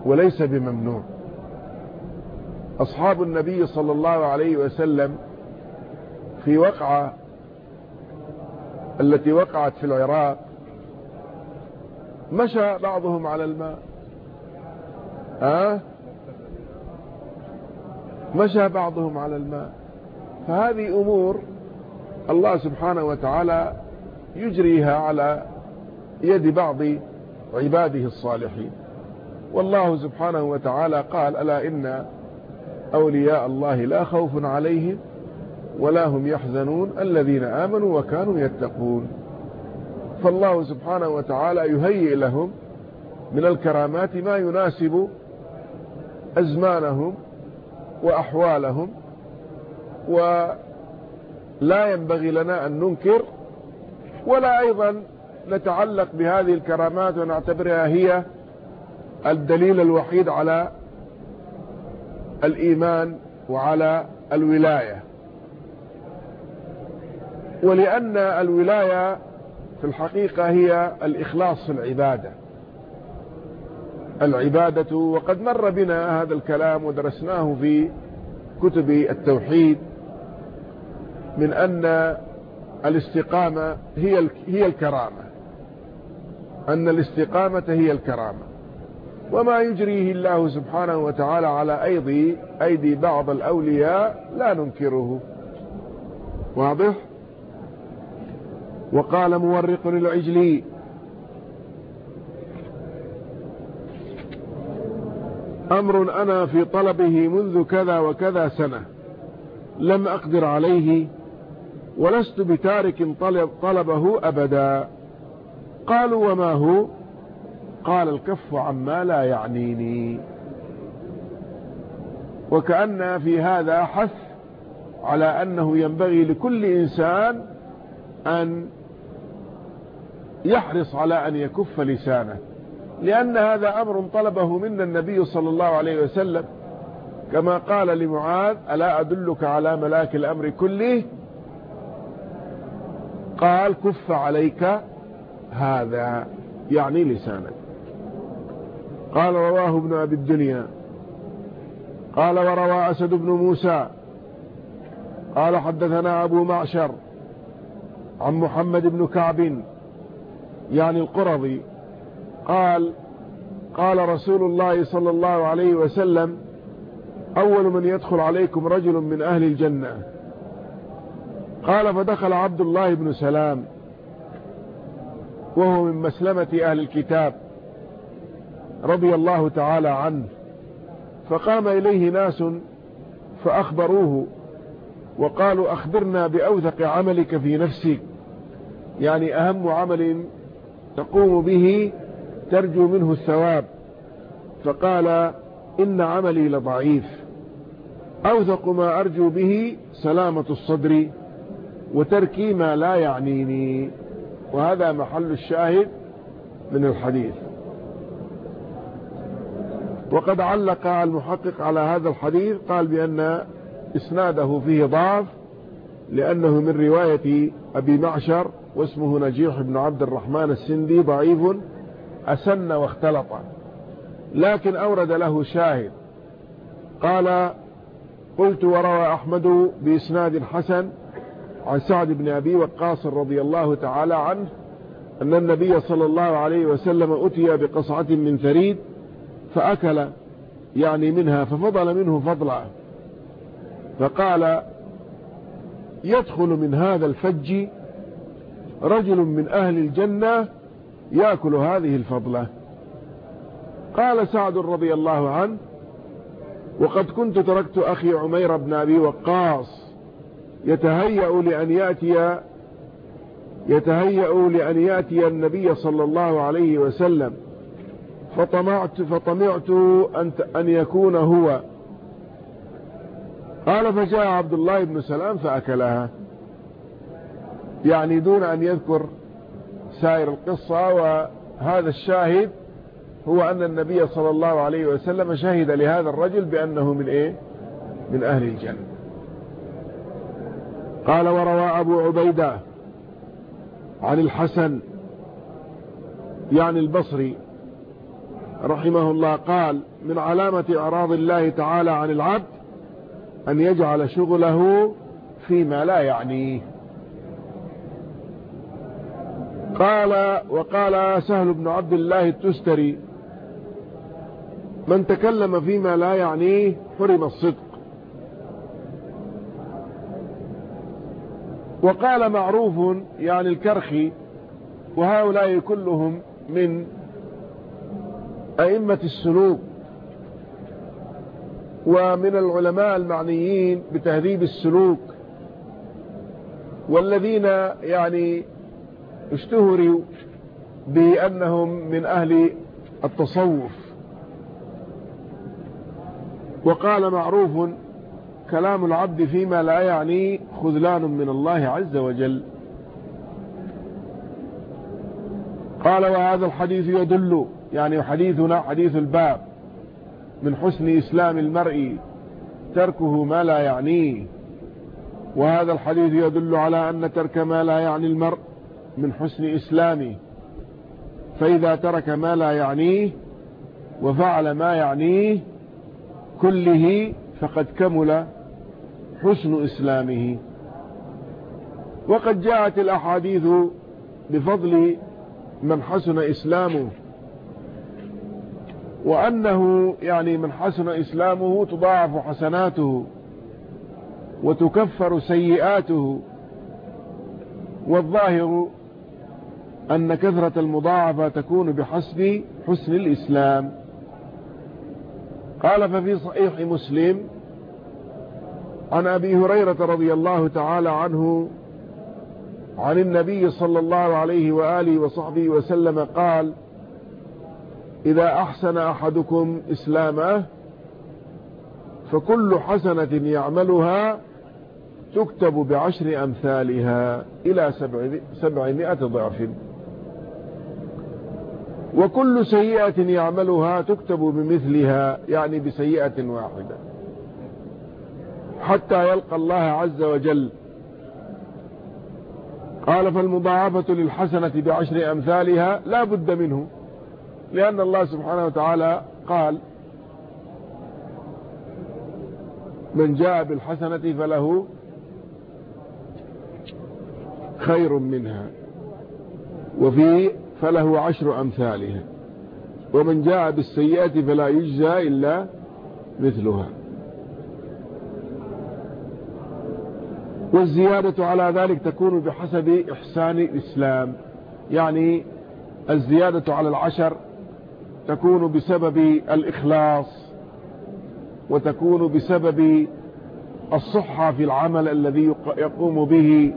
وليس بممنوع. أصحاب النبي صلى الله عليه وسلم في وقعة التي وقعت في العراق مشى بعضهم على الماء. ها؟ مشى بعضهم على الماء. فهذه أمور الله سبحانه وتعالى يجريها على يد بعض عباده الصالحين. والله سبحانه وتعالى قال ألا إن أولياء الله لا خوف عليهم ولا هم يحزنون الذين آمنوا وكانوا يتقون. فالله سبحانه وتعالى يهيئ لهم من الكرامات ما يناسب أزمانهم وأحوالهم ولا ينبغي لنا أن ننكر ولا أيضا نتعلق بهذه الكرامات ونعتبرها هي الدليل الوحيد على الإيمان وعلى الولاية. ولأن الولاية في الحقيقة هي الإخلاص في العبادة. العبادة وقد مر بنا هذا الكلام ودرسناه في كتب التوحيد من أن الاستقامة هي هي الكرامة. أن الاستقامة هي الكرامة. وما يجريه الله سبحانه وتعالى على أيدي أيدي بعض الأولياء لا ننكره. واضح؟ وقال مورق العجلي أمر أنا في طلبه منذ كذا وكذا سنة. لم أقدر عليه ولست بتارك طلب طلبه أبدا. قالوا وما هو؟ قال الكف عما لا يعنيني. وكأن في هذا حث على أنه ينبغي لكل إنسان أن يحرص على أن يكف لسانه. لأن هذا أمر طلبه منا النبي صلى الله عليه وسلم. كما قال لمعاذ ألا أدلك على ملاك الأمر كله؟ قال كف عليك هذا. يعني لسانك. قال رواه ابن أبي الدنيا. قال وروى أسد بن موسى. قال حدثنا أبو معشر عن محمد بن كعب. يعني القرظي. قال قال رسول الله صلى الله عليه وسلم أول من يدخل عليكم رجل من أهل الجنة. قال فدخل عبد الله بن سلام وهو من مسلمة أهل الكتاب رضي الله تعالى عنه. فقام إليه ناس فأخبروه وقالوا أخبرنا بأوثق عملك في نفسك يعني أهم عمل تقوم به ترجو منه الثواب. فقال إن عملي لضعيف. أوثق ما أرجو به سلامة الصدر وتركي ما لا يعنيني. وهذا محل الشاهد من الحديث. وقد علق المحقق على هذا الحديث قال بأن إسناده فيه ضعف لأنه من رواية أبي معشر واسمه نجيح بن عبد الرحمن السندي ضعيف. أسن واختلط. لكن أورد له شاهد. قال قلت وروى أحمد بإسناد حسن عن سعد بن أبي وقاص رضي الله تعالى عنه أن النبي صلى الله عليه وسلم أتي بقصعة من ثريد فأكل يعني منها ففضل منه فضلا فقال يدخل من هذا الفج رجل من أهل الجنة يأكل هذه الفضلة. قال سعد رضي الله عنه وقد كنت تركت أخي عمير بن أبي وقاص يتهيأ لأن يأتي يتهيأ لأن يأتي النبي صلى الله عليه وسلم. فطمعت فطمعت أن, أن يكون هو. قال فجاء عبد الله بن سلام فأكلها. يعني دون أن يذكر سائر القصة وهذا الشاهد هو أن النبي صلى الله عليه وسلم شهد لهذا الرجل بأنه من إيه؟ من أهل الجنة. قال وروى أبو عبيدة عن الحسن يعني البصري رحمه الله قال من علامة إعراض الله تعالى عن العبد أن يجعل شغله فيما لا يعنيه. قال وقال سهل بن عبد الله التستري من تكلم فيما لا يعنيه حرم الصدق. وقال معروف يعني الكرخي وهؤلاء كلهم من أئمة السلوك ومن العلماء المعنيين بتهذيب السلوك والذين يعني اشتهروا بأنهم من أهل التصوف. وقال معروف كلام العبد فيما لا يعني خذلان من الله عز وجل. قال وهذا الحديث يدل يعني حديثنا حديث الباب من حسن إسلام المرء تركه ما لا يعنيه. وهذا الحديث يدل على أن ترك ما لا يعني المرء من حسن إسلامه فإذا ترك ما لا يعنيه وفعل ما يعنيه كله فقد كمل حسن إسلامه. وقد جاءت الأحاديث بفضل من حسن إسلامه. وأنه يعني من حسن إسلامه تضاعف حسناته وتكفر سيئاته. والظاهر أن كثرة المضاعفة تكون بحسب حسن الإسلام. قال ففي صحيح مسلم عن أبي هريرة رضي الله تعالى عنه عن النبي صلى الله عليه وآله وصحبه وسلم قال إذا أحسن أحدكم إسلامه فكل حسنة يعملها تكتب بعشر أمثالها إلى سبعمائة ضعف. وكل سيئة يعملها تكتب بمثلها يعني بسيئة واحدة. حتى يلقى الله عز وجل. قال فالمضاعفة للحسنة بعشر أمثالها لا بد منه لأن الله سبحانه وتعالى قال من جاء بالحسنة فله خير منها. وفي فله عشر أمثالها. ومن جاء بالسيئة فلا يجزى إلا مثلها. والزيادة على ذلك تكون بحسب إحسان الإسلام. يعني الزيادة على العشر تكون بسبب الإخلاص وتكون بسبب الصحة في العمل الذي يقوم به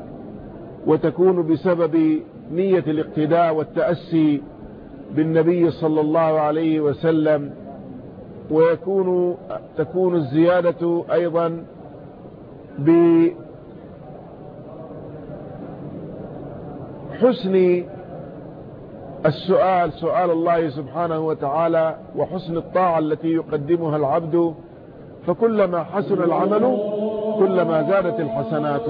وتكون بسبب نية الاقتداء والتأسي بالنبي صلى الله عليه وسلم ويكون تكون الزيادة أيضا بحسن السؤال سؤال الله سبحانه وتعالى وحسن الطاعة التي يقدمها العبد. فكلما حسن العمل كلما زادت الحسنات.